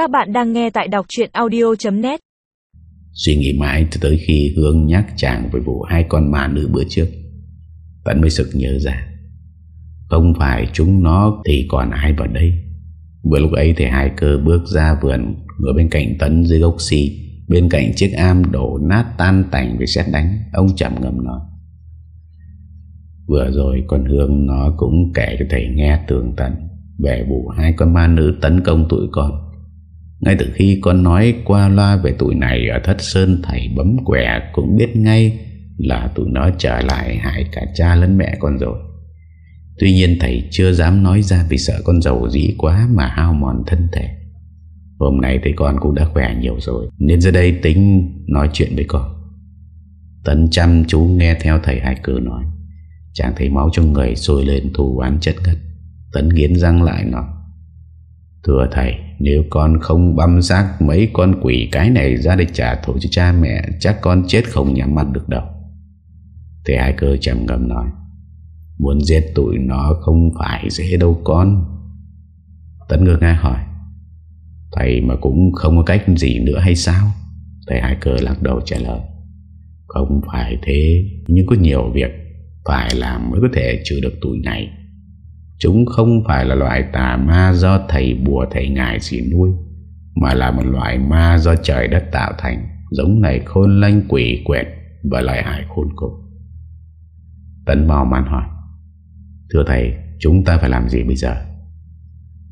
Các bạn đang nghe tại đọc chuyện audio.net Suy nghĩ mãi cho tới khi Hương nhắc chàng về vụ hai con ma nữ bữa trước. Tấn mới sực nhớ ra. Không phải chúng nó thì còn ai vào đây? Vừa lúc ấy thì hai cơ bước ra vườn, Ngồi bên cạnh Tấn dưới gốc xì, Bên cạnh chiếc am đổ nát tan tành vì xét đánh. Ông chậm ngầm nói. Vừa rồi con Hương nó cũng kể cho thầy nghe tường tận Về vụ hai con ma nữ tấn công tụi con. Ngay từ khi con nói qua loa về tụi này Ở Thất Sơn, thầy bấm quẻ cũng biết ngay Là tụi nó trở lại hại cả cha lẫn mẹ con rồi. Tuy nhiên thầy chưa dám nói ra Vì sợ con giàu dĩ quá mà hao mòn thân thể. Hôm nay thì con cũng đã khỏe nhiều rồi, Nên ra đây tính nói chuyện với con. Tấn chăm chú nghe theo thầy hai cử nói. Chàng thấy máu trong người sôi lên thù oán chất ngất. Tấn nghiến răng lại nói Thưa thầy, Nếu con không băm xác mấy con quỷ cái này ra để trả thù cho cha mẹ, Chắc con chết không nhắm mắt được đâu. Thầy hai cơ trầm ngầm nói, Muốn giết tụi nó không phải dễ đâu con. Tấn ngược ngay hỏi, Thầy mà cũng không có cách gì nữa hay sao? Thầy hai cơ lắc đầu trả lời, Không phải thế, Nhưng có nhiều việc Phải làm mới có thể trừ được tụi này. Chúng không phải là loại tà ma do thầy bùa thầy ngài gì nuôi, Mà là một loại ma do trời đất tạo thành, Giống này khôn lanh quỷ quẹt Và lại hại khôn cùng Tấn mau màn hỏi, Thưa thầy, Chúng ta phải làm gì bây giờ?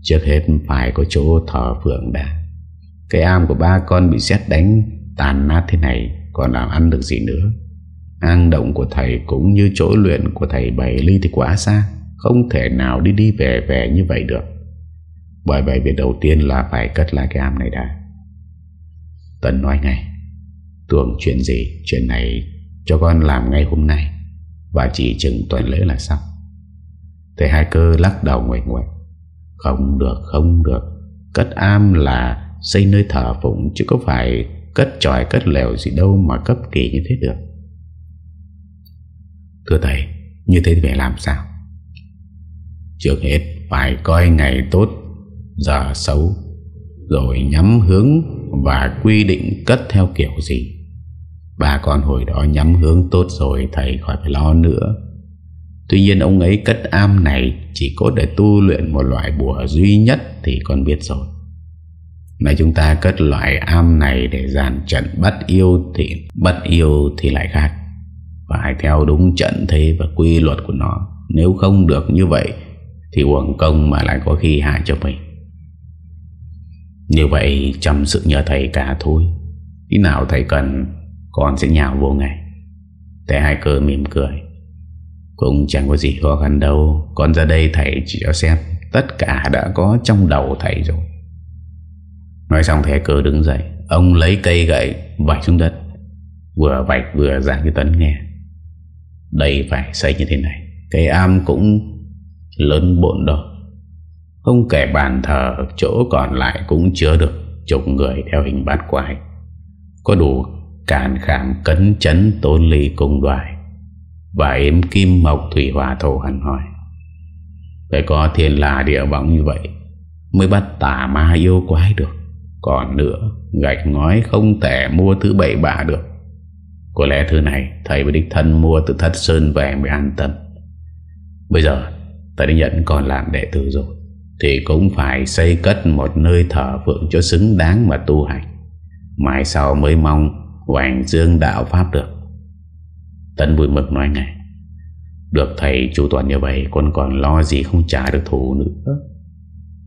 Trước hết phải có chỗ thờ phượng đã. Cái am của ba con bị xét đánh, Tàn nát thế này Còn làm ăn được gì nữa? Hang động của thầy cũng như chỗ luyện của thầy Bảy Ly thì quá xa. Không thể nào đi đi về về như vậy được. Bởi vậy việc đầu tiên là phải cất lại cái am này đã. Tần nói ngay, Tưởng chuyện gì? Chuyện này cho con làm ngay hôm nay Và chỉ chừng tuần lễ là xong. Thế hai cơ lắc đầu ngoài ngoài Không được không được. Cất am là xây nơi thờ phụng Chứ có phải cất tròi, cất lèo gì đâu Mà cấp kỳ như thế được. Thưa thầy, Như thế thì phải làm sao? Trước hết phải coi ngày tốt, Giờ xấu, Rồi nhắm hướng Và quy định cất theo kiểu gì. Bà con hồi đó nhắm hướng tốt rồi, Thầy khỏi phải lo nữa. Tuy nhiên ông ấy cất am này Chỉ có để tu luyện một loại bùa duy nhất Thì con biết rồi. Này chúng ta cất loại am này Để dàn trận bắt yêu Thì bắt yêu thì lại khác. Phải theo đúng trận thế Và quy luật của nó. Nếu không được như vậy thì uổng công mà lại có khi hại cho mình. Như vậy Chăm sự nhờ thầy cả thôi Khi nào thầy cần, Con sẽ nhào vô ngay. Thầy hai cơ mỉm cười. Cũng chẳng có gì khó khăn đâu. Con ra đây thầy chỉ cho xem. Tất cả đã có trong đầu thầy rồi. Nói xong thầy cơ đứng dậy. Ông lấy cây gậy, vạch xuống đất. Vừa vạch vừa giảng cho Tấn nghe. Đây phải xây như thế này. Cái am cũng lớn bộn đâu. Không kể bàn thờ, Chỗ còn lại cũng chứa được Chục người theo hình bát quái. Có đủ càn khảm, cấn chấn tôn ly cùng đoài. Và em Kim Mộc Thủy Hòa Thổ hẳn hỏi, Phải có thiên là địa vọng như vậy Mới bắt tả ma yêu quái được. Còn nữa, Gạch ngói không thể mua thứ bảy bạ được. Có lẽ thứ này Thầy với đích thân mua từ thất sơn về mới an tâm. Bây giờ Thầy đã nhận còn làm đệ tử rồi, Thì cũng phải xây cất một nơi thờ phượng cho xứng đáng mà tu hành. Mai sau mới mong Hoành dương đạo Pháp được. Tân vui mực nói ngay, Được thầy chủ toàn như vậy, Con còn lo gì không trả được thù nữa?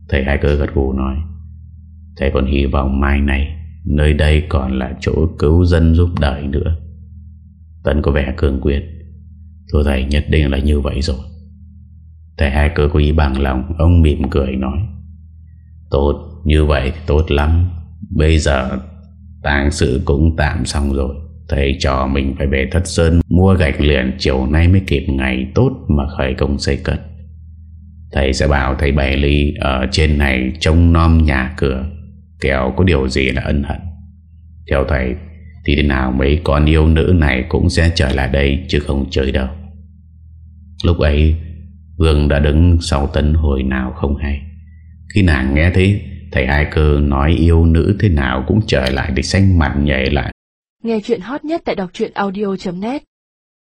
Thầy hai cơ gật gù nói, Thầy còn hy vọng mai này, Nơi đây còn là chỗ cứu dân giúp đời nữa. Tân có vẻ cường quyết, Thưa thầy, nhất định là như vậy rồi. Thầy hai cơ có bằng lòng, Ông mỉm cười nói, Tốt, như vậy thì tốt lắm. Bây giờ tang sự cũng tạm xong rồi. Thầy cho mình phải về thất sơn Mua gạch liền chiều nay mới kịp ngày tốt Mà khởi công xây cất. Thầy sẽ bảo thầy Bảy Ly Ở trên này trông nom nhà cửa, Kẻo có điều gì là ân hận. Theo thầy, Thì thế nào mấy con yêu nữ này Cũng sẽ trở lại đây chứ không chơi đâu. Lúc ấy Vương đã đứng sau tấn hồi nào không hay Khi nàng nghe thấy Thầy hai cơ nói yêu nữ thế nào cũng trở lại để xanh mặt nhảy lại. Nghe chuyện hot nhất tại đọc audio.net